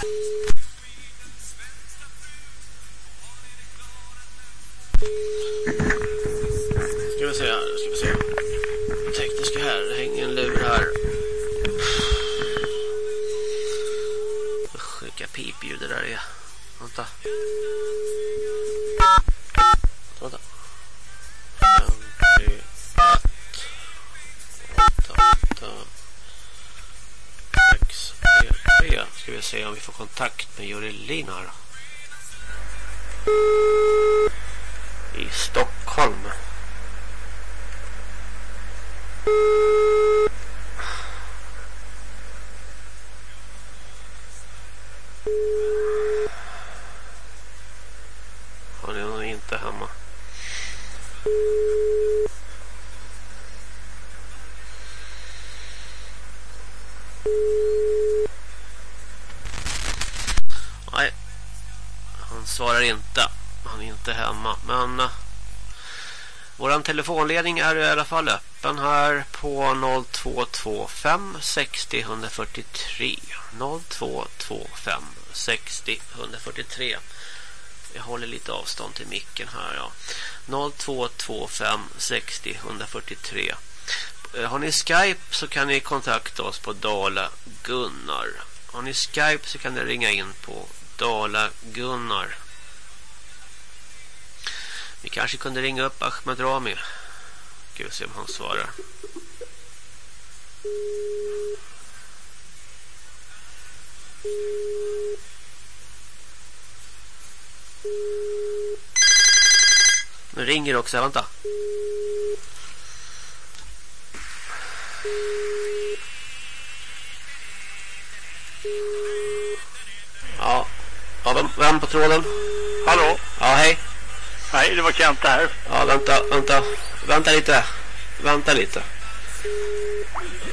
Ska vi se här, ska vi se. Tekniska här, det hänger en lur här. Usch, vilka pipljud det där är. Vänta. Kontakt med Jurelin här. I Stockholm. Han är nog inte hemma. Nej. Han svarar inte. Han är inte hemma. Men eh, uh, vår telefonledning är i alla fall öppen här på 0225 60 143. 0225 60 143. Jag håller lite avstånd till micken här. Ja. 0225 60 143. Har ni Skype så kan ni kontakta oss på Dala Gunnar. Har ni Skype så kan ni ringa in på Dala Gunnar. Vi kanske kunde ringa upp Ahmed Rami. Ska vi se om han svarar. Nu ringer också, vänta. Ja, ja vem, på tråden? Hallå? Ja, hej. Nej, det var Kent här. Ja, vänta, vänta. Vänta lite. Vänta lite.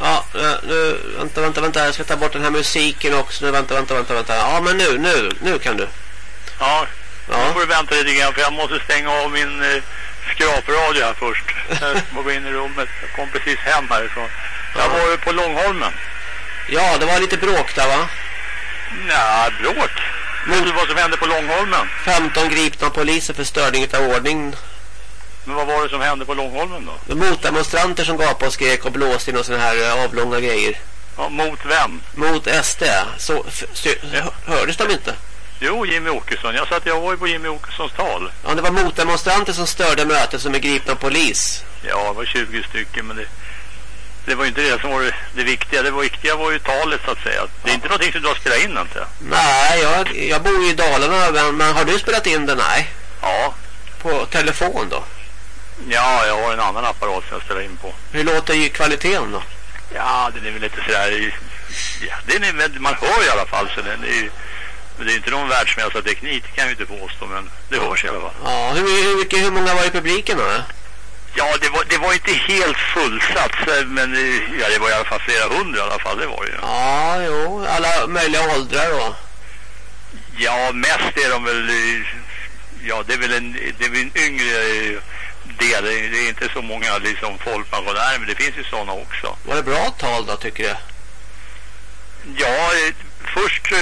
Ja, nu, vänta, vänta, vänta. Jag ska ta bort den här musiken också. Nu, vänta, vänta, vänta, vänta. Ja, men nu, nu, nu kan du. Ja, Ja. nu får du vänta lite grann för jag måste stänga av min eh, skrapradio här först. Jag må gå in i rummet. Jag kom precis hem härifrån. Jag var ju på Långholmen. Ja, det var lite bråk där va? Nej, bråk. Du vad som hände på Långholmen? 15 gripna poliser för störning av ordning. Men vad var det som hände på Långholmen då? Motdemonstranter som gapade och skrek och blåste in och såna här eh, avlånga grejer. Ja, mot vem? Mot SD. Så, hördes de inte? Jo, Jimmy Åkesson. Jag sa att jag var ju på Jimmy Åkessons tal. Ja, det var motdemonstranter som störde mötet som är gripna av polis. Ja, det var 20 stycken, men det, det var ju inte det som var det, viktiga. Det viktiga var ju talet så att säga. Det är inte någonting som du har spelat in inte? Nej, jag, jag bor ju i Dalarna, men, men har du spelat in det? Nej. Ja. På telefon då? Ja, jag har en annan apparat som jag spelar in på. Hur låter ju kvaliteten då? Ja, den är väl lite sådär... Ja, den är, väl- man hör i alla fall så den är ju... Men det är inte någon världsmässig teknik, det kan jag ju inte påstå, men det hörs i alla fall. Ja, hur, hur, hur många var i publiken då? Ja, det var, det var inte helt fullsatt, så- men eh, ja, det var i alla fall flera hundra i alla fall, det var det ju. Ja, jo, alla möjliga åldrar då. Ja, mest är de väl... eh, Ja, det är väl en, det är väl en yngre eh, del. Det är inte så många liksom folkpensionärer, men det finns ju sådana också. Var det bra tal då, tycker du? Ja, eh, först... eh,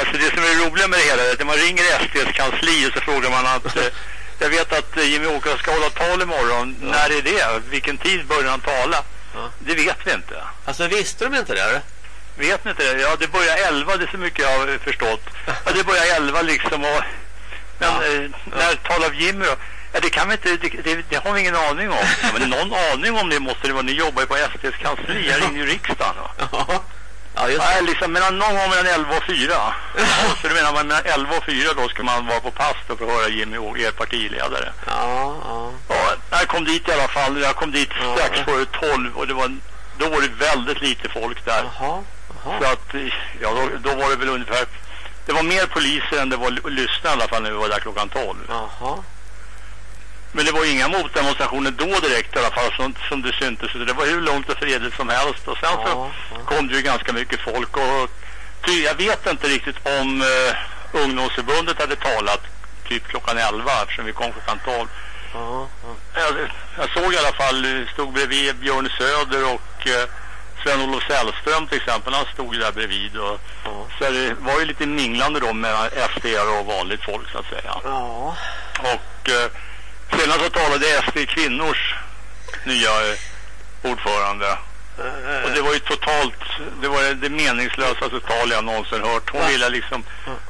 Alltså det som är roliga med det hela är att när man ringer SDs kansli och så frågar man att... Jag vet att Jimmy Åkesson ska hålla tal imorgon. När är det? Vilken tid börjar han tala? Ja. Det vet vi inte. Alltså visste de inte det? eller? Vet ni inte det? Ja, det börjar 11, det är så mycket jag har förstått. Ja, det börjar 11 liksom och... Men Ja. eh, när talar Jimmy då? Ja, det kan vi inte, det, det, det har vi ingen aning om. Ja, men någon aning om det måste det vara. Ni jobbar ju på SDs kansli, jag ringer ju riksdagen. Ja. Ja, just det. liksom mellan, någon gång mellan 11 och 4. Ja, så du menar mellan 11 och 4 då ska man vara på pass då för att höra Jimmy och er partiledare. Ja, ja. Ja, jag kom dit i alla fall. Jag kom dit Ja. strax före 12 och det var, då var det väldigt lite folk där. Jaha. Så Jaha. att, ja då, då var det väl ungefär, det var mer poliser än det var lyssnare i alla fall när vi var där klockan 12. Jaha. Men det var inga motdemonstrationer då direkt i alla fall som, som det syntes. Det var hur långt och fredligt som helst. Och sen så Ja, ja. kom det ju ganska mycket folk. Och ty, jag vet inte riktigt om eh, ungdomsförbundet hade talat typ klockan 11 eftersom vi kom klockan 12. Ja, ja. Jag, jag såg i alla fall, eh, stod bredvid Björn Söder och eh, Sven-Olof Sällström till exempel, han stod där bredvid. Och, ja. Så det var ju lite minglande då mellan SD och vanligt folk så att säga. Ja. Och eh, senast så talade SD kvinnors nya eh, ordförande. Och det var ju totalt, det var det meningslösaste tal jag någonsin hört. Hon ville liksom,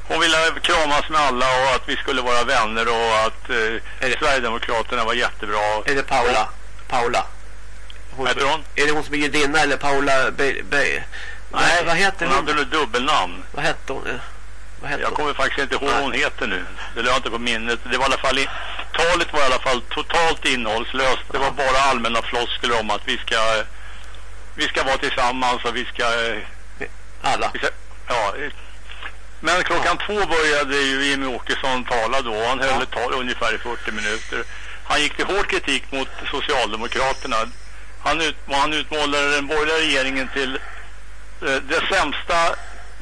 hon ville kramas med alla och att vi skulle vara vänner och att eh, Sverigedemokraterna var jättebra. Är det Paula? Paula? Hon, heter hon? Är det hon som är judinna eller Paula Be, Be, Nej, vad heter hon? Hon hade ett dubbelnamn. Vad hette hon? Vad hette jag kommer faktiskt inte ihåg vad hon heter nu. Det lade inte på minnet. Det var i alla fall i, talet var i alla fall totalt innehållslöst. Det var bara allmänna floskler om att vi ska vi ska vara tillsammans och vi ska... Alla? Vi ska, ja. Men klockan ja. två började ju Jimmy Åkesson tala då. Han höll ja. ett tal ungefär i 40 minuter. Han gick till hård kritik mot Socialdemokraterna. Han, ut, han utmålade den borgerliga regeringen till eh, det sämsta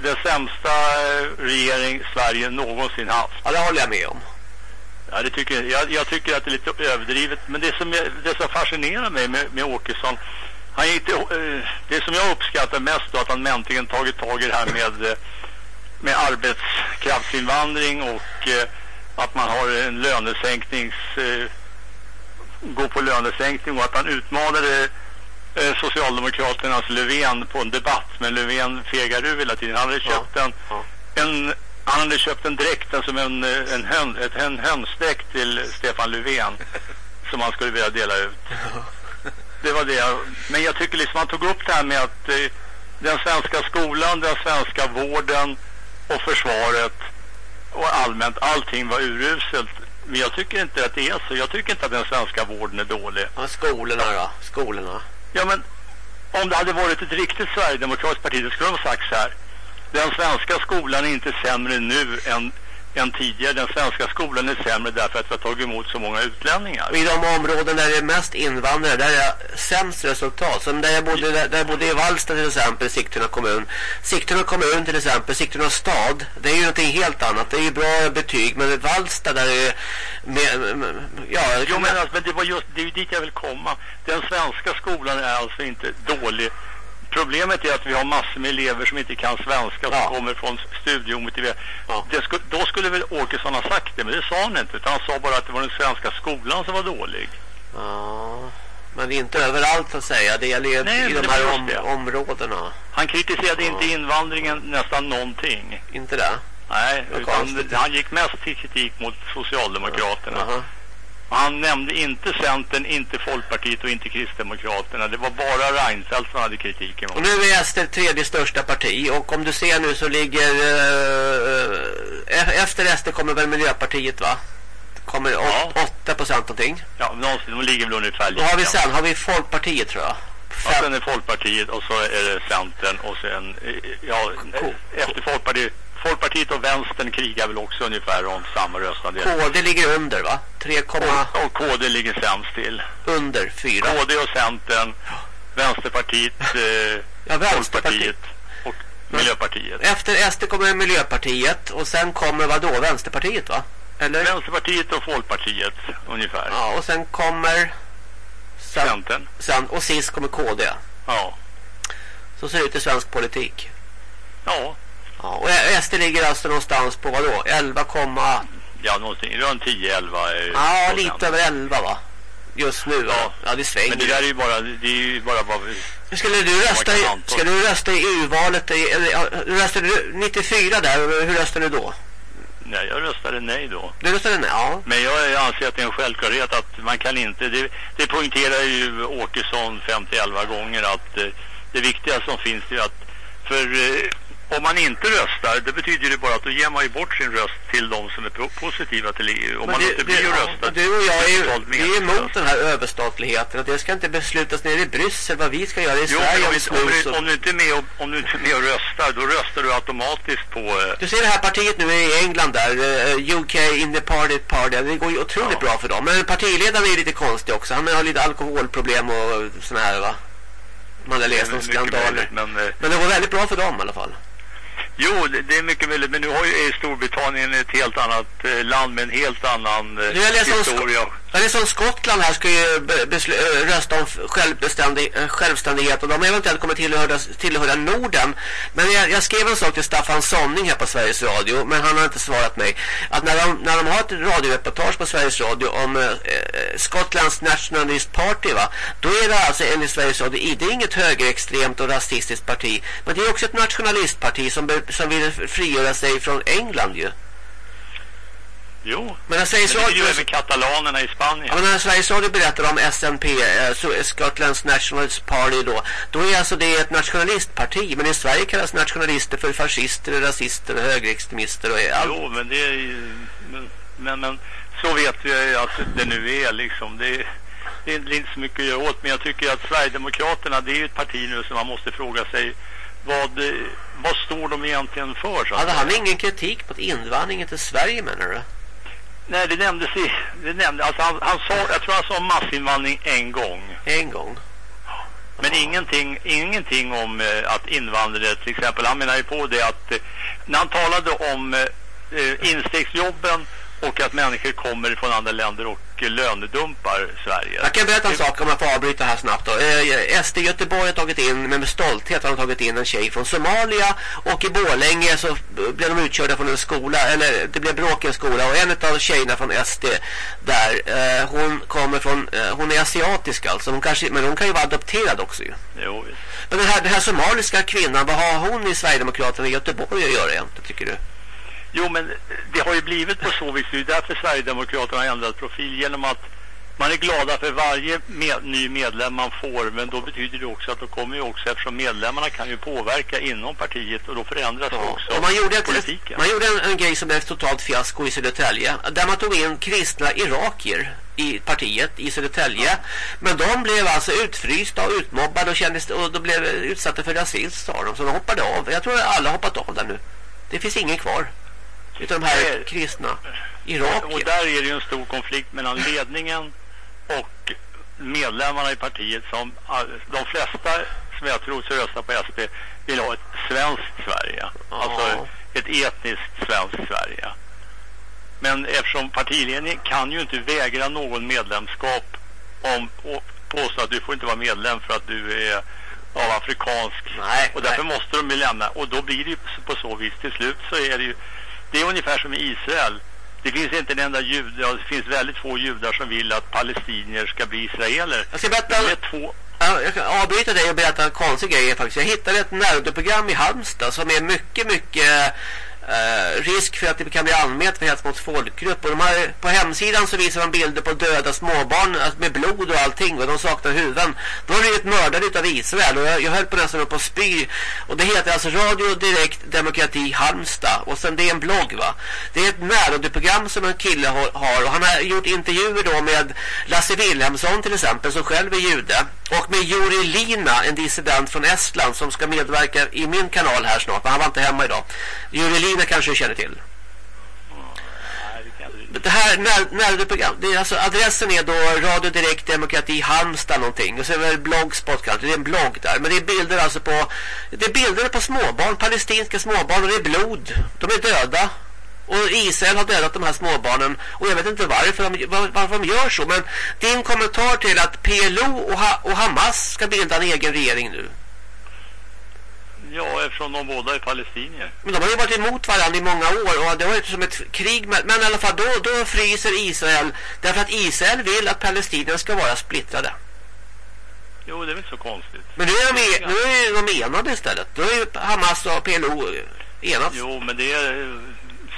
det sämsta eh, regering Sverige någonsin haft. Ja, det håller jag med om. Ja, det tycker jag. Jag, tycker att det är lite överdrivet. Men det som, det som fascinerar mig med, med Åkesson han gick till, eh, det som jag uppskattar mest då att han äntligen tagit tag i det här med, eh, med arbetskraftsinvandring och eh, att man har en lönesänknings gå på lönesänkning och att han utmanade Socialdemokraternas Löfven på en debatt men Löfven fegar ur hela tiden. Han hade köpt en, en han hade köpt en dräkt, som en, en, hön, ett, en hönsdräkt till Stefan Löfven som han skulle vilja dela ut det var det. Men jag tycker liksom man tog upp det här med att eh, den svenska skolan, den svenska vården och försvaret och allmänt allting var uruselt. Men jag tycker inte att det är så. Jag tycker inte att den svenska vården är dålig. Ja, skolorna då? Skolorna? Ja, men om det hade varit ett riktigt Sverigedemokratiskt parti, det skulle de ha sagt så här. Den svenska skolan är inte sämre nu än än tidigare. Den svenska skolan är sämre därför att vi har tagit emot så många utlänningar. I de områden där det är mest invandrare, där är det sämst resultat. Som där jag bodde, där, där jag bodde i Valsta till exempel, Sigtuna kommun. Sigtuna kommun till exempel, Sigtuna stad, det är ju någonting helt annat. Det är ju bra betyg, men Valsta där är med, ja... Jo, men, alltså, men det var just, det är ju dit jag vill komma. Den svenska skolan är alltså inte dålig Problemet är att vi har massor med elever som inte kan svenska ja. som kommer från studieomotiverade. Ja. Sku, då skulle väl Åkesson ha sagt det, men det sa han inte. Utan han sa bara att det var den svenska skolan som var dålig. Ja, men det är inte överallt att säga. Det gäller Nej, i de här om, områdena. Han kritiserade ja. inte invandringen nästan någonting. Inte det? Nej, utan han gick mest till kritik mot Socialdemokraterna. Uh -huh. Han nämnde inte Centern, inte Folkpartiet och inte Kristdemokraterna. Det var bara Reinfeldt som hade kritiken. Och nu är SD tredje största parti. Och om du ser nu så ligger... Uh, efter SD kommer väl Miljöpartiet va? Kommer ja. 8 procent någonting. Ja, någonsin. De ligger väl ungefär lika. Vad har vi sen? Har vi Folkpartiet tror jag? Fem. Ja, sen är Folkpartiet och så är det Centern och sen... Ja, cool. efter Folkpartiet Folkpartiet och vänstern krigar väl också ungefär om samma röstandel. KD ligger under va? 3, och, och KD ligger sämst till. Under 4. KD och Centern, Vänsterpartiet, eh, ja, Folkpartiet och Miljöpartiet. Efter SD kommer Miljöpartiet och sen kommer vad då? Vänsterpartiet va? Eller? Vänsterpartiet och Folkpartiet ungefär. Ja, och sen kommer Centern. Sen, och sist kommer KD. Ja. Så ser det ut i svensk politik. Ja. Ja, och SD ligger alltså någonstans på vad då? 11, ja, någonting runt 10 11 Ja, lite över 11 va? Just nu. Ja, ja det svänger. Men det där är ju bara det är ju bara vad Skulle du rösta i, ska du rösta i EU-valet eller röstade du 94 där hur röstade du då? Nej, jag röstade nej då. Du röstade nej, ja. Men jag anser att det är en självklarhet att man kan inte, det, det poängterar ju Åkesson 50-11 gånger att eh, det viktiga som finns är att för eh, om man inte röstar, det betyder det bara att då ger man ju bort sin röst till de som är positiva till EU. Om Men man det, inte blir det, röstad. Du och jag är ju är emot den här överstatligheten. Det ska inte beslutas nere i Bryssel vad vi ska göra i jo, Sverige. Om, om, du, om, du inte är med och, om du inte är med och röstar, då röstar du automatiskt på... Uh, du ser det här partiet nu i England där, eh, UK in the party party. Det går ju otroligt ja. bra för dem. Men partiledaren är lite konstig också. Han har lite alkoholproblem och såna här va. Man har läst om skandaler. Men, uh, men det går väldigt bra för dem i alla fall. Jo, det är mycket möjligt. Men nu har ju Storbritannien ett helt annat eh, land med en helt annan eh, historia. Ja, det är som Skottland här ska ju rösta om självständighet och de eventuellt kommer tillhöra, tillhöra Norden. Men jag, jag, skrev en sak till Staffan Sonning här på Sveriges Radio, men han har inte svarat mig. Att när de, när de har ett radioreportage på Sveriges Radio om eh, Skottlands Nationalist Party, va, då är det alltså enligt Sveriges Radio, det är inget högerextremt och rasistiskt parti, men det är också ett nationalistparti som, som vill frigöra sig från England ju. Jo, men jag säger så, det är ju även katalanerna i Spanien. Ja, men när Sveriges Radio berättar om SNP, eh, Scotlands Nationalist Party då, då är alltså det ett nationalistparti. Men i Sverige kallas nationalister för fascister, rasister och högerextremister och allt. Jo, men det är ju, men, men, men, så vet vi att det nu är liksom. Det, det är inte så mycket att göra åt, men jag tycker att Sverigedemokraterna, det är ju ett parti nu som man måste fråga sig vad, vad står de egentligen för? Så Hade han ingen kritik mot invandringen till Sverige menar du? Nej, det nämndes i, det nämnde, alltså han, han sa, jag tror han sa massinvandring en gång. En gång? Men ja. ingenting, ingenting om eh, att invandrare till exempel, han menar ju på det att eh, när han talade om eh, instegsjobben och att människor kommer från andra länder och lönedumpar Sverige. Jag kan berätta en sak om jag får avbryta här snabbt då. Eh, SD Göteborg har tagit in, men med stolthet har de tagit in en tjej från Somalia och i Borlänge så blev de utkörda från en skola, eller det blev bråk i en skola och en av tjejerna från SD där, eh, hon kommer från, eh, hon är asiatisk alltså, hon kanske, men hon kan ju vara adopterad också ju. Jo, Men den här, den här somaliska kvinnan, vad har hon i Sverigedemokraterna i Göteborg att göra egentligen, tycker du? Jo, men det har ju blivit på så vis. Det är därför Sverigedemokraterna har ändrat profil genom att man är glada för varje med, ny medlem man får men då betyder det också att då kommer ju också eftersom medlemmarna kan ju påverka inom partiet och då förändras ja. också och man gjorde politiken. man gjorde en, en grej som blev totalt fiasko i Södertälje där man tog in kristna irakier i partiet i Södertälje ja. men de blev alltså utfrysta och utmobbade och, kändes, och de blev utsatta för rasism sa de så de hoppade av. Jag tror att alla hoppat av där nu. Det finns ingen kvar utav de här kristna irakier. Och där är det ju en stor konflikt mellan ledningen och medlemmarna i partiet som de flesta som jag tror ska rösta på SD vill ha ett svenskt Sverige. Ja. Alltså ett etniskt svenskt Sverige. Men eftersom partiledningen kan ju inte vägra någon medlemskap om och påstå att du får inte vara medlem för att du är av afrikansk. Nej, och därför nej. måste de ju lämna. Och då blir det ju på så vis. Till slut så är det ju det är ungefär som i Israel. Det finns inte en enda jude, ja, det finns väldigt få judar som vill att palestinier ska bli israeler. Jag ska berätta... Det är två... Jag kan avbryta dig och berätta en konstig grej faktiskt. Jag hittade ett närradioprogram i Halmstad som är mycket, mycket eh, risk för att det kan bli anmält för hets mot folkgrupp. Och de här, på hemsidan så visar de bilder på döda småbarn alltså med blod och allting och de saknar huvuden. De har blivit mördade av Israel och jag, jag höll på nästan upp på spy. Och det heter alltså Radio Direkt Demokrati Halmstad och sen det är en blogg va. Det är ett närradioprogram som en kille har och han har gjort intervjuer då med Lasse Wilhelmsson till exempel som själv är jude. Och med Juri Lina, en dissident från Estland som ska medverka i min kanal här snart. Men han var inte hemma idag. Juri Lina kanske du känner till. Det här närradioprogram, det är alltså adressen är då Radio Direkt Demokrati Halmstad någonting och så är det blogspot kanske, det är en blogg där men det är bilder alltså på det är bilder på småbarn, palestinska småbarn och det är blod. De är döda. Och Israel har dödat de här småbarnen. Och jag vet inte varför de, varför de gör så. Men din kommentar till att PLO och, ha, och Hamas ska bilda en egen regering nu. Ja, eftersom de båda är palestinier. Men de har ju varit emot varandra i många år. Och det var ju som ett krig. Med, men i alla fall då, då fryser Israel. Därför att Israel vill att palestinierna ska vara splittrade. Jo, det är väl så konstigt. Men nu är de, nu är de enade istället. Då är ju Hamas och PLO enats. Jo, men det är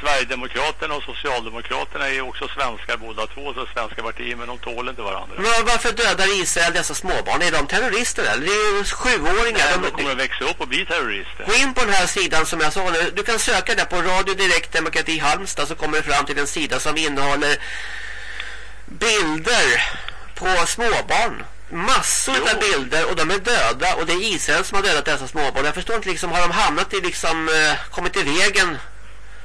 Sverigedemokraterna och Socialdemokraterna är också svenskar båda två, så svenska partier, men de tål inte varandra. Men varför dödar Israel dessa småbarn? Är de terrorister eller? Det är ju sjuåringar. Nej, de, kommer att växa upp och bli terrorister. Gå in på den här sidan som jag sa nu. Du kan söka där på Radio Direkt Demokrati Halmstad så kommer du fram till en sida som innehåller bilder på småbarn. Massor jo. av bilder och de är döda och det är Israel som har dödat dessa småbarn. Jag förstår inte liksom, har de hamnat i liksom, eh, kommit i vägen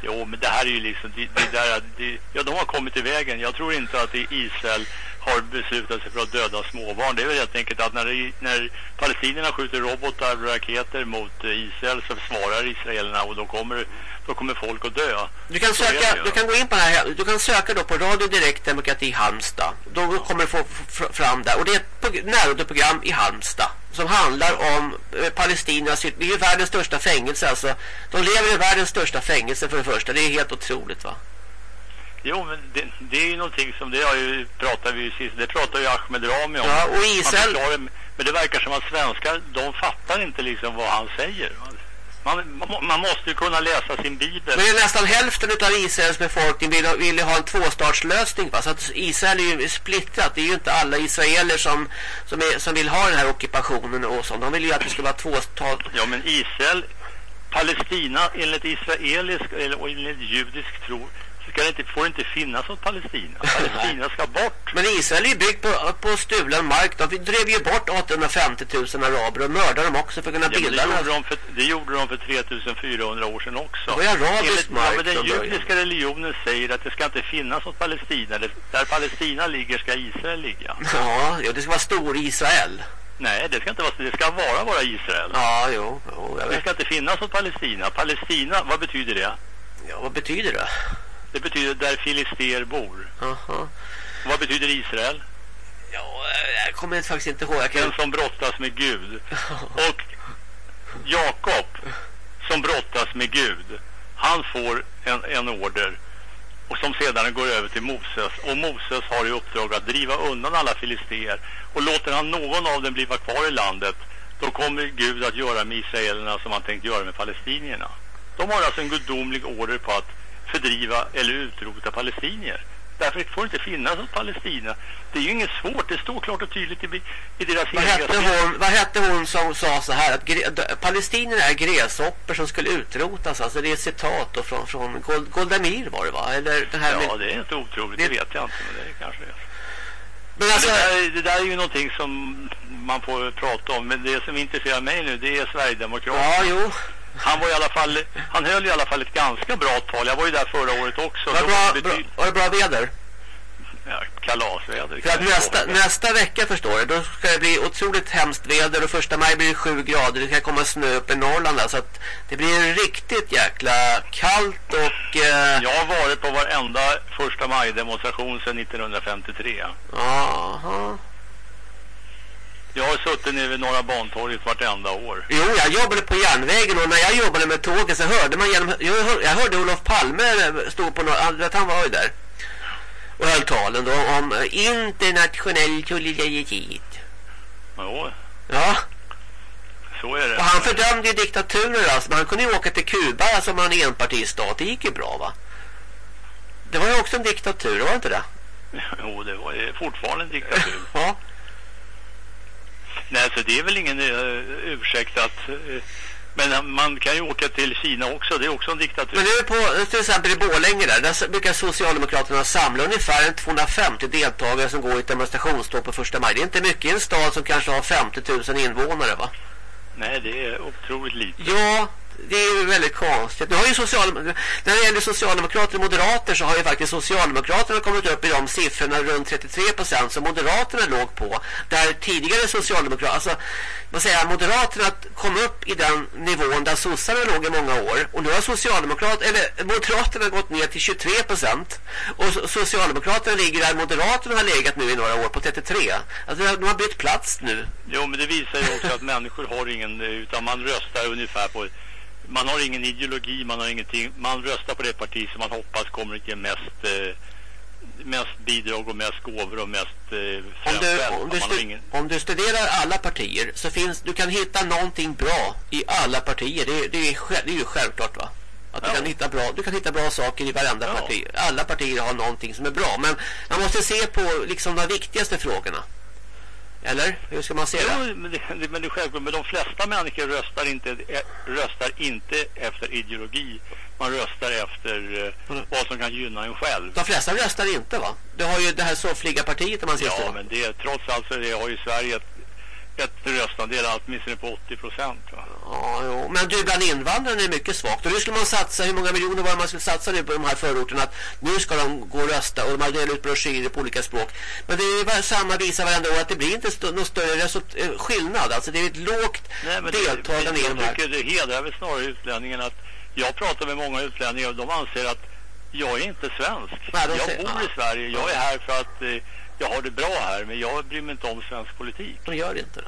Jo, men det här är ju liksom, det, det där, det, ja de har kommit i vägen. Jag tror inte att Israel har beslutat sig för att döda småbarn. Det är väl helt enkelt att när, när palestinierna skjuter robotar och raketer mot Israel så svarar israelerna och då kommer, då kommer folk att dö. Du kan, söka, du kan gå in på här, du kan söka då på Radio Direkt Demokrati Halmstad. Då kommer du få fram där. Och det är ett närradioprogram i Halmstad som handlar om eh, palestiniernas Det är ju världens största fängelse alltså. De lever i världens största fängelse för det första. Det är helt otroligt va? Jo, men det, det är ju någonting som det har ju pratat vi sist. Det pratar ju Ahmed Rami om. Ja, och Israel... men det verkar som att svenskar, de fattar inte liksom vad han säger. Man, man, måste ju kunna läsa sin bibel. Men nästan hälften av Israels befolkning vill, vill ha en tvåstatslösning. Va? Så att Israel är ju splittrat. Det är ju inte alla israeler som, som, är, som vill ha den här ockupationen och sånt. De vill ju att det ska vara tvåstat. Ja, men Israel, Palestina enligt israelisk eller enligt judisk tro ska det inte, får det inte finnas något Palestina. Palestina ska bort. Men Israel är ju byggt på, på stulen mark. De drev ju bort 850 000 araber och mördade dem också för att kunna ja, bilda. Det gjorde, de för, det gjorde de för 3400 år sedan också. Det var arabisk mark. Ja, men den judiska religionen säger att det ska inte finnas något Palestina. Där Palestina ligger ska Israel ligga. Ja, ja det ska vara stor Israel. Nej, det ska inte vara det ska vara bara Israel. Ja, jo, jo Det ska inte finnas något Palestina. Palestina, vad betyder det? Ja, vad betyder det? Det betyder där filister bor. Aha. Vad betyder Israel? Ja, jag kommer faktiskt inte ihåg. Kan... Den som brottas med Gud. Och Jakob som brottas med Gud. Han får en, en order. Och som sedan går över till Moses. Och Moses har i uppdrag att driva undan alla filister. Och låter han någon av dem bli kvar i landet. Då kommer Gud att göra med israelerna som han tänkt göra med palestinierna. De har alltså en gudomlig order på att fördriva eller utrota palestinier. Därför får det inte finnas något Palestina. Det är ju inget svårt, det står klart och tydligt i, i deras vad hette, hon, vad hette hon som sa så här att palestinierna är gräshopper som skulle utrotas? Alltså det är ett citat då från, från Gold, Goldamir var det va? Eller det här ja, med, det är inte otroligt, det, det vet jag inte, men det är kanske det. Men alltså, det, där, det där är ju någonting som man får prata om, men det som intresserar mig nu det är Sverigedemokraterna. Ja, jo han var i alla fall han höll i alla fall ett ganska bra tal. Jag var ju där förra året också. Var det bra, bra, var det bra väder? Ja, kalasväder. För att nästa, nästa vecka förstår du, då ska det bli otroligt hemskt väder och första maj blir det sju grader. Det ska komma snö upp i Norrland så att det blir riktigt jäkla kallt och... Eh... Jag har varit på varenda första maj demonstration sedan 1953. Jaha. Jag har suttit nere vid Norra Bantorget vartenda år. Jo, jag jobbade på järnvägen och när jag jobbade med tåget så hörde man genom... Jag hörde, jag hörde Olof Palme stå på några... Han var ju där. Och höll talen då om internationell solidaritet. Jo. Ja. Så är det. Och han fördömde ju diktaturer alltså. Man kunde ju åka till Kuba som alltså, en enpartistat. Det gick ju bra va? Det var ju också en diktatur, var det inte det? Jo, det var ju fortfarande en diktatur. ja. Nej, så det är väl ingen uh, ursäkt att... Uh, men man kan ju åka till Kina också, det är också en diktatur. Men nu på, till exempel i Bålänge där, där brukar Socialdemokraterna samla ungefär 250 deltagare som går i ett demonstrationståg på första maj. Det är inte mycket i en stad som kanske har 50 000 invånare va? Nej, det är otroligt lite. Ja, det är ju väldigt konstigt. Nu har ju social, när det gäller socialdemokrater och moderater så har ju faktiskt socialdemokraterna kommit upp i de siffrorna runt 33 procent som moderaterna låg på. Där tidigare socialdemokrater, alltså vad säger jag, moderaterna kom upp i den nivån där sossarna låg i många år. Och nu har socialdemokraterna, eller moderaterna gått ner till 23 procent. Och socialdemokraterna ligger där moderaterna har legat nu i några år på 33. Alltså de har bytt plats nu. Jo men det visar ju också att människor har ingen, utan man röstar ungefär på man har ingen ideologi, man har ingenting. Man röstar på det parti som man hoppas kommer att ge mest, eh, mest bidrag och mest gåvor och mest eh, om, du, om, du ingen... om du studerar alla partier så finns du kan hitta någonting bra i alla partier. Det, det, är, det är ju självklart va? Att du, kan hitta bra, du kan hitta bra saker i varenda ja. parti. Alla partier har någonting som är bra. Men man måste se på liksom de viktigaste frågorna. Eller? Hur ska man se det? Men det, men det är självklart. Men de flesta människor röstar inte, eh, röstar inte efter ideologi. Man röstar efter eh, vad som kan gynna en själv. De flesta röstar inte va? Det har ju det här soffliga partiet om man ser Ja, men det, trots allt så det har ju Sverige ett, ett röstandel åtminstone på 80 procent. Ja, jo. Men du, bland invandrarna är det mycket svagt. Och nu skulle man satsa, hur många miljoner var man skulle satsa nu på de här förorterna? Att nu ska de gå och rösta och de har delat ut broschyrer på olika språk. Men det är ju samma visa varenda år att det blir inte st någon större eh, skillnad. Alltså det är ett lågt Nej, men deltagande i de här. Jag tycker det hedrar väl snarare utlänningen att jag pratar med många utlänningar och de anser att jag är inte svensk. Nej, jag bor i Sverige. Jag är här för att eh, jag har det bra här. Men jag bryr mig inte om svensk politik. De gör det inte då?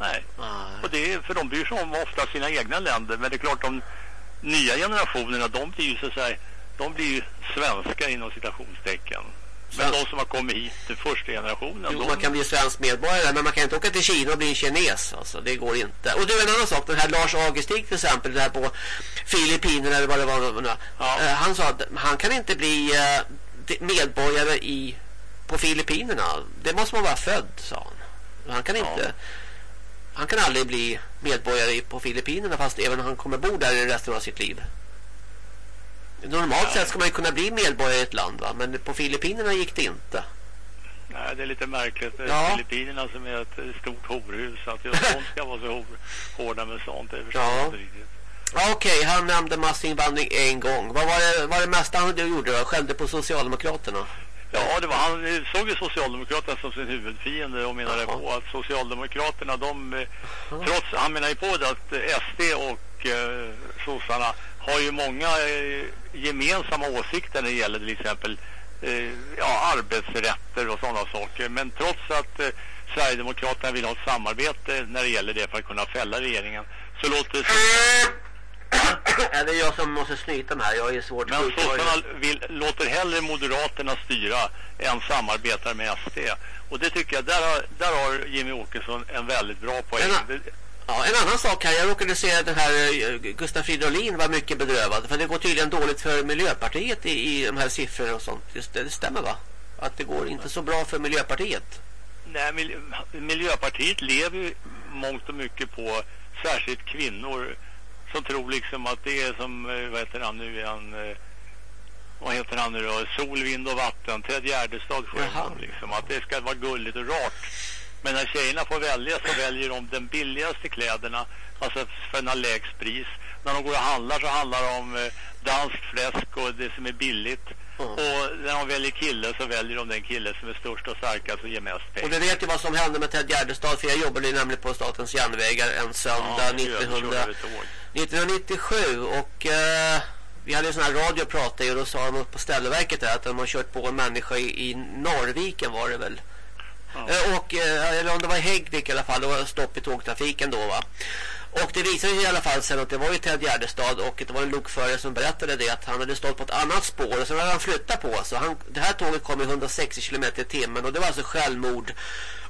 Nej. Nej. Och det är, för de bryr sig om ofta sina egna länder. Men det är klart de nya generationerna, de blir ju så att säga, de blir ju svenskar inom citationstecken. Men de som har kommit hit till första generationen. Jo, de... man kan bli svensk medborgare men man kan inte åka till Kina och bli kines. Alltså, det går inte. Och du, en annan sak. Den här Lars Augustig till exempel. Där på Filippinerna eller vad det var. Ja. Uh, han sa att han kan inte bli uh, medborgare i, på Filippinerna. Det måste man vara född, sa han. Han kan ja. inte... Han kan aldrig bli medborgare på Filippinerna fast även om han kommer bo där i resten av sitt liv. Normalt ja. sett ska man ju kunna bli medborgare i ett land va? Men på Filippinerna gick det inte. Nej, det är lite märkligt. Ja. Filippinerna som är ett stort horhus. Att de ska vara så hårda med sånt. Det ja. inte riktigt. Okej, okay, han nämnde massinvandring en gång. Vad var det, var det mesta han gjorde då? Skällde på Socialdemokraterna? Ja, det var, han såg ju Socialdemokraterna som sin huvudfiende och menade Aha. på att Socialdemokraterna, de, Aha. trots, han menar ju på det att SD och eh, sossarna har ju många eh, gemensamma åsikter när det gäller till exempel eh, ja, arbetsrätter och sådana saker. Men trots att eh, Sverigedemokraterna vill ha ett samarbete när det gäller det för att kunna fälla regeringen så låter det Ja, det är jag som måste snyta mig här. Jag är svårt Men sossarna vill, låter hellre Moderaterna styra än samarbetar med SD. Och det tycker jag, där har, där har Jimmy Åkesson en väldigt bra poäng. En, ja, en annan sak här. Jag råkade se att den här uh, Gustaf Fridolin var mycket bedrövad. För det går tydligen dåligt för Miljöpartiet i, i de här siffrorna och sånt. Just det, det stämmer va? Att det går inte så bra för Miljöpartiet. Nej, mil Miljöpartiet lever ju mångt och mycket på särskilt kvinnor som tror liksom att det är som, eh, vad heter han nu igen, eh, vad heter han nu då, sol, vind och vatten, Ted Gärdestad sjöng liksom, att det ska vara gulligt och rart. Men när tjejerna får välja så väljer de den billigaste kläderna, alltså för en lägst pris. När de går och handlar så handlar det om eh, danskt fläsk och det som är billigt. Mm. Och när de väljer kille så väljer de den kille som är störst och starkast och ger mest pengar. Och du vet ju vad som hände med Ted Gärdestad för jag jobbade ju nämligen på Statens järnvägar en söndag ja, 1900, 1997 och eh, vi hade en sån här radio prata och då sa de på ställverket där att de har kört på en människa i, i Norrviken var det väl. Ja. Eh, och, eh, eller om det var Häggvik i alla fall, det var stopp i tågtrafiken då va. Och det visade sig i alla fall sen att det var ju Ted Gärdestad och det var en lokförare som berättade det att han hade stått på ett annat spår och sen hade han flyttat på sig. Han, det här tåget kom i 160 km i timmen och det var alltså självmord.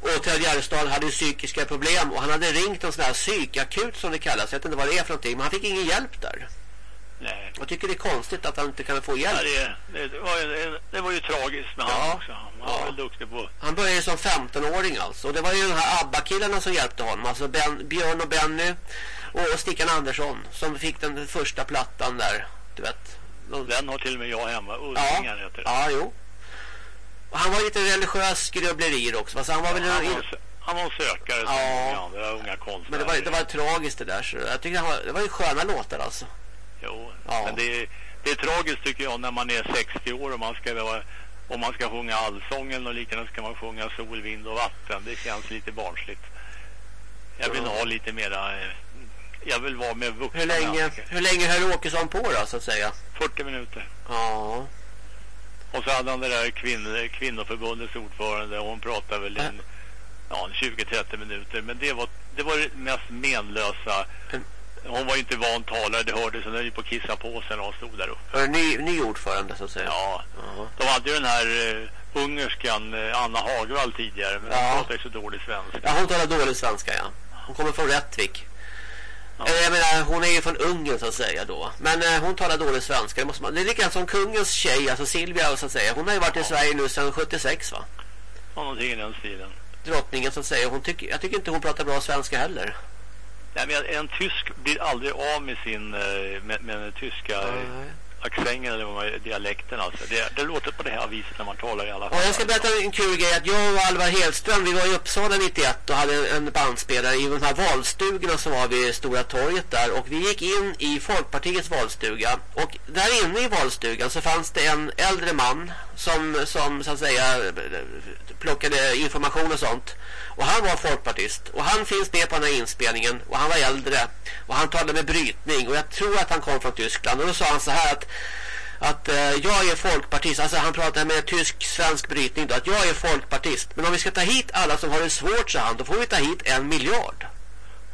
Och Ted Gärdestad hade psykiska problem och han hade ringt en sån här psykakut som det kallas. Jag vet inte vad det är för någonting men han fick ingen hjälp där. Nej. Jag tycker det är konstigt att han inte kan få hjälp. Ja, det, det, var ju, det var ju tragiskt med ja. han också. Han var ja. duktig på. Han började som 15-åring alltså. Och det var ju de här ABBA-killarna som hjälpte honom. Alltså ben, Björn och Benny och Stickan Andersson som fick den första plattan där. Du vet. Den har till och med jag hemma. Ullingar ja. heter det. Ja, jo. Och han var lite religiös grubblerier också. Alltså han var ja, väl han, var, han var sökare som ja. andra unga konstnärer. Men det var, det var tragiskt det där. Så jag tycker han var, det var ju sköna låtar alltså. Jo, ja. men det är, det är tragiskt tycker jag när man är 60 år och man ska vara om man ska sjunga allsången och likadant ska man sjunga sol, vind och vatten. Det känns lite barnsligt. Jag vill ha lite mera... Eh, jag vill vara med vuxna. Hur länge, hur länge höll Åkesson på då så att säga? 40 minuter. Ja. Och så hade han det där kvinn, kvinnoförbundets ordförande och hon pratade väl en, ja, 20-30 minuter. Men det var, det var det mest menlösa hon var ju inte van talare, det hördes. Hon höll på att kissa på sig när hon stod där uppe. Ny, ny ordförande så att säga. Ja. Uh -huh. De hade ju den här uh, ungerskan uh, Anna Hagvall tidigare. Men ja. hon pratar ju så dålig svenska. Ja, hon talar dålig svenska, ja. Hon kommer från Rättvik. Ja. Jag menar, hon är ju från Ungern så att säga då. Men eh, hon talar dålig svenska. Det, måste man, det är likadant som kungens tjej, alltså Silvia så att säga. Hon har ju varit ja. i Sverige nu sedan 76 va? Ja, någonting i den stilen. Drottningen så att säga. Hon tycker, jag tycker inte hon pratar bra svenska heller. Nej, men en tysk blir aldrig av med sin eh, med, med den tyska Nej. Accenten eller vad dialekten alltså. Det, det låter på det här viset när man talar i alla fall. Ja, jag ska berätta en kul grej. Att jag och Alvar Hedström, vi var i Uppsala 91 och hade en bandspelare i de här valstugorna som var vid Stora torget där. Och vi gick in i Folkpartiets valstuga. Och där inne i valstugan så fanns det en äldre man som, som så att säga plockade information och sånt. Och han var folkpartist. Och han finns med på den här inspelningen. Och han var äldre. Och han talade med brytning. Och jag tror att han kom från Tyskland. Och då sa han så här att att eh, jag är folkpartist. Alltså han pratade med tysk-svensk brytning då. Att jag är folkpartist. Men om vi ska ta hit alla som har det svårt så han. Då får vi ta hit en miljard.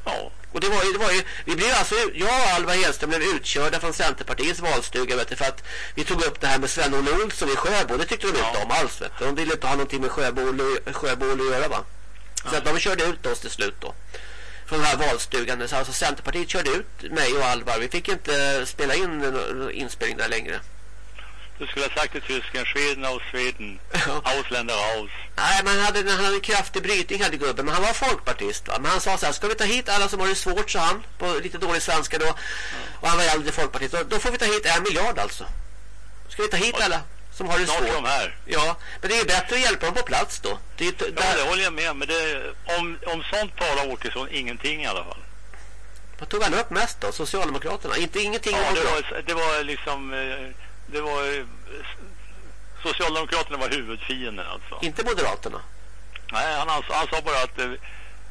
Ja. Och det var ju, det var ju, vi blev alltså, jag och Alva Hedström blev utkörda från Centerpartiets valstuga vet du, för att vi tog upp det här med Sven-Olle Olsson i Sjöbo. Det tyckte de ja. inte om alls vet du. De ville inte ha någonting med Sjöbo, Sjöbo att göra va. Så att de körde ut oss till slut då. Från den här valstugan. Så alltså Centerpartiet körde ut mig och Alvar. Vi fick inte spela in inspelning där längre. Du skulle ha sagt till tysken, Sweden aus Sweden, Ausländer aus. Nej, men han hade, han hade en kraftig brytning hade gubben, men han var folkpartist va? Men han sa så här, ska vi ta hit alla som har det svårt, sa han, på lite dålig svenska då. Mm. Och han var äldre folkpartist, då, då får vi ta hit en miljard alltså. Ska vi ta hit alla? som har det svårt. de här. Ja, men det är bättre att hjälpa dem på plats då. Det, ja, där... det håller jag med. Men det, om, om sånt talar Åkesson ingenting i alla fall. Vad tog han upp mest då? Socialdemokraterna? Inte ingenting ja, det var, det var liksom... Eh, det var... Socialdemokraterna var huvudfienden alltså. Inte Moderaterna? Nej, han, han, han sa bara att eh,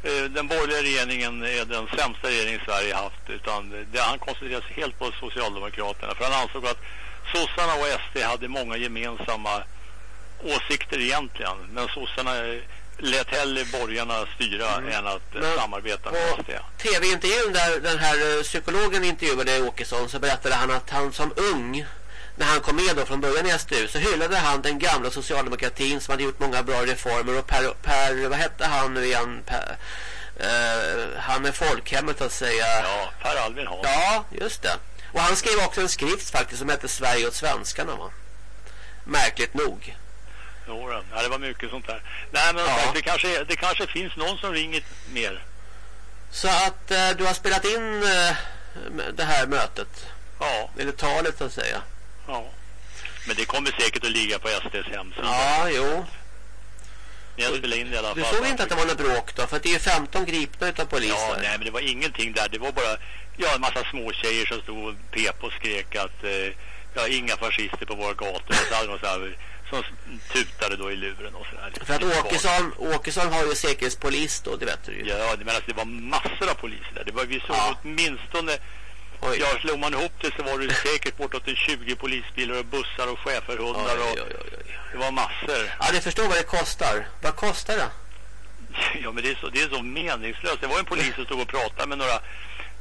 eh, den borgerliga regeringen är den sämsta regering Sverige haft. Utan det, han koncentrerade sig helt på Socialdemokraterna. För han ansåg att sossarna och SD hade många gemensamma åsikter egentligen. Men sossarna lät hellre borgarna styra mm. än att eh, Men, samarbeta med SD. tv-intervjun där den här eh, psykologen intervjuade Åkesson så berättade han att han som ung när han kom med då från början i SDU så hyllade han den gamla socialdemokratin som hade gjort många bra reformer och Per, per vad hette han nu igen? Per, uh, han med folkhemmet att säga. Ja, Per Albin Hansson. Ja, just det. Och han skrev också en skrift faktiskt som hette Sverige åt svenskarna va? Märkligt nog. Jo, ja, det var mycket sånt där. Nej, men ja. det, kanske, det kanske finns någon som ringer mer. Så att eh, du har spelat in eh, det här mötet? Ja. Eller talet så att säga? Ja. Men det kommer säkert att ligga på SDs hemsida. Ja, jo. Jag spelade in det i alla fall. Du såg inte att det var något bråk då? För det är 15 gripna utav polisen. Ja, nej, men det var ingenting där. Det var bara ja, en massa små tjejer som stod och pep och skrek att eh, ja, inga fascister på våra gator. Och så hade de så här, som tutade då i luren och sådär. För att Åkesson, Åkesson har ju säkerhetspolis då, det vet du ju. Ja, men alltså, det var massor av poliser där. Det var, vi såg ja. åtminstone... Oj. Ja, slog man ihop det så var det säkert bortåt 20 polisbilar och bussar och schäferhundar. Oj, oj, oj, det var massor. Ja, det förstår vad det kostar. Vad kostar det? Ja, men det är så, det är så meningslöst. Det var en polis som stod och pratade med några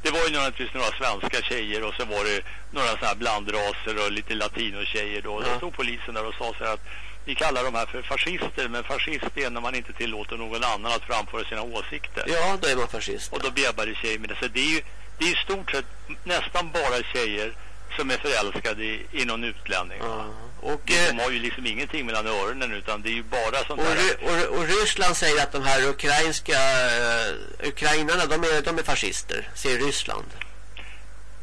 det var ju naturligtvis några svenska tjejer och så var det några sådana här blandraser och lite latinotjejer då. Ja. Då stod polisen där och sa så här att vi kallar de här för fascister, men fascist är när man inte tillåter någon annan att framföra sina åsikter. Ja, då är man fascist. Och då bjäbbade tjejer med det. Så det är ju det är i stort sett nästan bara tjejer som är förälskade i, i någon utlänning. Ja. Och, de eh, har ju liksom ingenting mellan öronen utan det är ju bara sånt och, där. Och, och, Ryssland säger att de här ukrainska uh, ukrainarna, de är, de är fascister, säger Ryssland.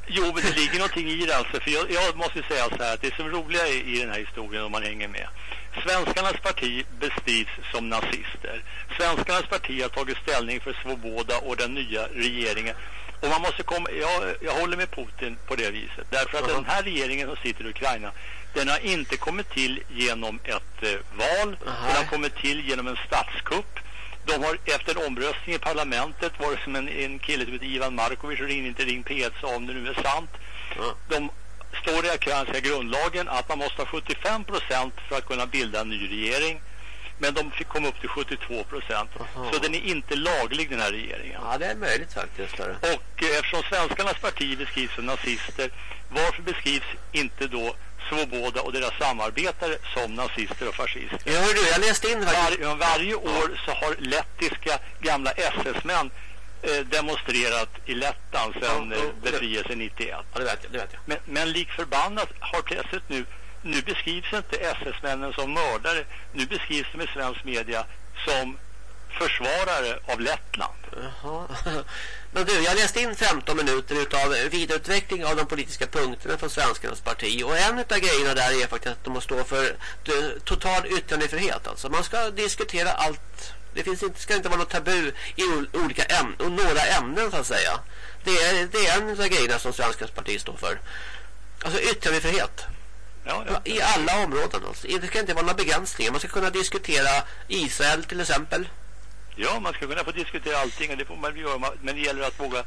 Jo, men det ligger någonting i det alltså. För jag, jag måste säga så här att det som roliga i, i den här historien om man hänger med. Svenskarnas parti beskrivs som nazister. Svenskarnas parti har tagit ställning för Svoboda och den nya regeringen. Och man måste komma, jag, jag håller med Putin på det viset. Därför att uh -huh. den här regeringen som sitter i Ukraina, den har inte kommit till genom ett eh, val. Uh -huh. Den har kommit till genom en statskupp. De har efter en omröstning i parlamentet var det som en, en kille som heter Ivan Markovic och ringde inte Ring P1 sa om det nu är sant. Uh -huh. De står i ukrainska grundlagen att man måste ha 75 procent för att kunna bilda en ny regering. Men de fick komma upp till 72 procent. Så den är inte laglig den här regeringen. Ja, det är möjligt faktiskt. Och eh, eftersom svenskarnas parti beskrivs som nazister, varför beskrivs inte då Svoboda och deras samarbetare som nazister och fascister? Ja, du, jag läste in faktiskt. Var, varje år så har lettiska gamla SS-män eh, demonstrerat i Lettland sedan ja, ja, befrielsen 91. Ja, det vet jag. Det vet jag. Men, men lik förbannat har plötsligt nu nu beskrivs inte SS-männen som mördare. Nu beskrivs de i svensk media som försvarare av Lettland. Jaha. Men du, jag läste in 15 minuter utav vidareutveckling av de politiska punkterna från Svenskarnas parti. Och en av grejerna där är faktiskt att de måste stå för total yttrandefrihet. Alltså man ska diskutera allt. Det finns inte, ska inte vara något tabu i olika ämnen, och några ämnen så att säga. Det är, det är en av grejerna som Svenskarnas parti står för. Alltså yttrandefrihet. Ja, ja. I alla områden. Alltså. Det ska inte vara några begränsningar. Man ska kunna diskutera Israel till exempel. Ja, man ska kunna få diskutera allting och det får man göra. Men det gäller att våga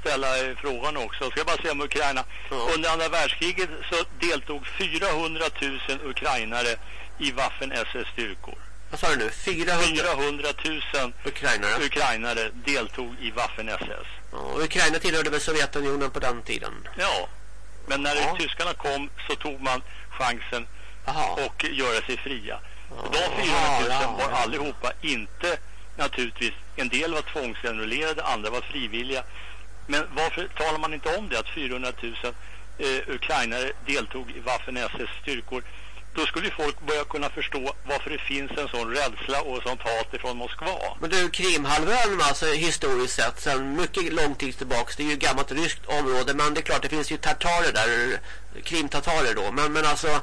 ställa eh, frågan också. Ska jag bara säga om Ukraina. Ja. Under andra världskriget så deltog 400 000 ukrainare i Waffen-SS-styrkor. Vad sa du nu? 400, 400 000 ukrainare. ukrainare deltog i Waffen-SS. Ja, Ukraina tillhörde väl Sovjetunionen på den tiden? Ja, men när ja. tyskarna kom så tog man chansen Aha. och göra sig fria. Och de 400 000 var allihopa inte naturligtvis. En del var tvångsenrollerade, andra var frivilliga. Men varför talar man inte om det att 400 000 eh, ukrainare deltog i Waffen-SS styrkor? Då skulle folk börja kunna förstå varför det finns en sån rädsla och sånt hat ifrån Moskva. Men du, Krimhalvön alltså historiskt sett, sedan mycket lång tid tillbaka, det är ju ett gammalt ryskt område, men det är klart det finns ju tartarer där, krimtatarer då, men, men alltså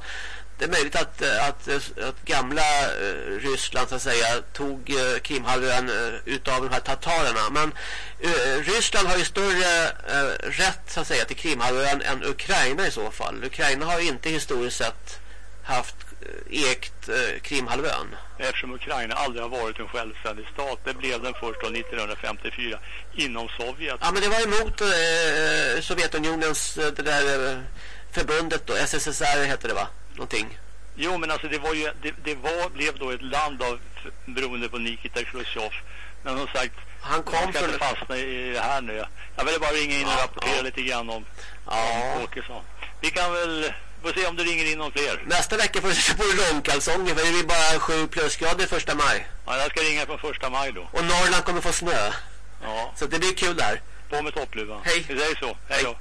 det är möjligt att, att, att gamla eh, Ryssland så att säga tog eh, Krimhalvön eh, utav de här tatarerna. Men uh, Ryssland har ju större rätt så att säga till Krimhalvön än Ukraina i så fall. Ukraina har ju inte historiskt sett haft ägt Krimhalvön. Eftersom Ukraina aldrig har varit en självständig stat. Det blev den först 1954 inom Sovjet. Ja men det var emot Sovjetunionens det där förbundet då. SSSR heter det va? någonting. Jo, men alltså det var ju det, det var, blev då ett land av beroende på Nikita Khrushchev. Men som sagt, han kom ska inte fastna i det här nu. Jag vill bara ringa in och ja, rapportera ja. lite grann om, ja. om Åkesson. Vi kan väl få se om du ringer in någon fler. Nästa vecka får du se på långkalsonger för det blir bara 7 plusgrader första maj. Ja, jag ska ringa på första maj då. Och Norrland kommer få snö. Ja. Så det blir kul där. På med toppluvan. Hej. Vi säger så. Hej då.